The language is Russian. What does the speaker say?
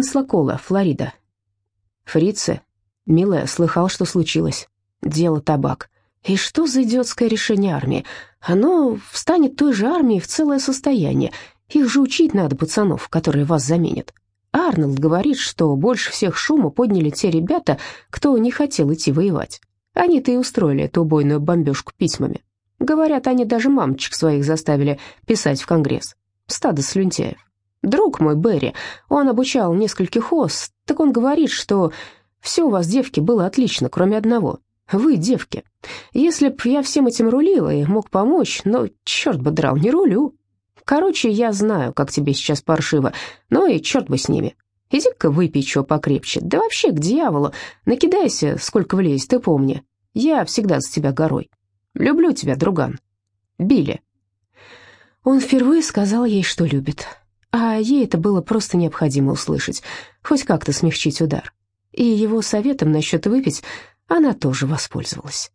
Пенслакола, Флорида. Фрицы, милая, слыхал, что случилось. Дело табак. И что за идиотское решение армии? Оно встанет той же армией в целое состояние. Их же учить надо, пацанов, которые вас заменят. Арнольд говорит, что больше всех шума подняли те ребята, кто не хотел идти воевать. Они-то и устроили эту убойную бомбежку письмами. Говорят, они даже мамочек своих заставили писать в Конгресс. Стадо слюнтяев. Друг мой Берри, он обучал нескольких ос, так он говорит, что все у вас, девки, было отлично, кроме одного. Вы, девки. Если б я всем этим рулила и мог помочь, но черт бы драл, не рулю. Короче, я знаю, как тебе сейчас паршиво, но и черт бы с ними. Иди-ка выпей чего покрепче, да вообще к дьяволу, накидайся, сколько влезет, ты помни. Я всегда за тебя горой. Люблю тебя, друган. Билли. Он впервые сказал ей, что любит, а ей это было просто необходимо услышать, хоть как-то смягчить удар. И его советом насчет выпить она тоже воспользовалась.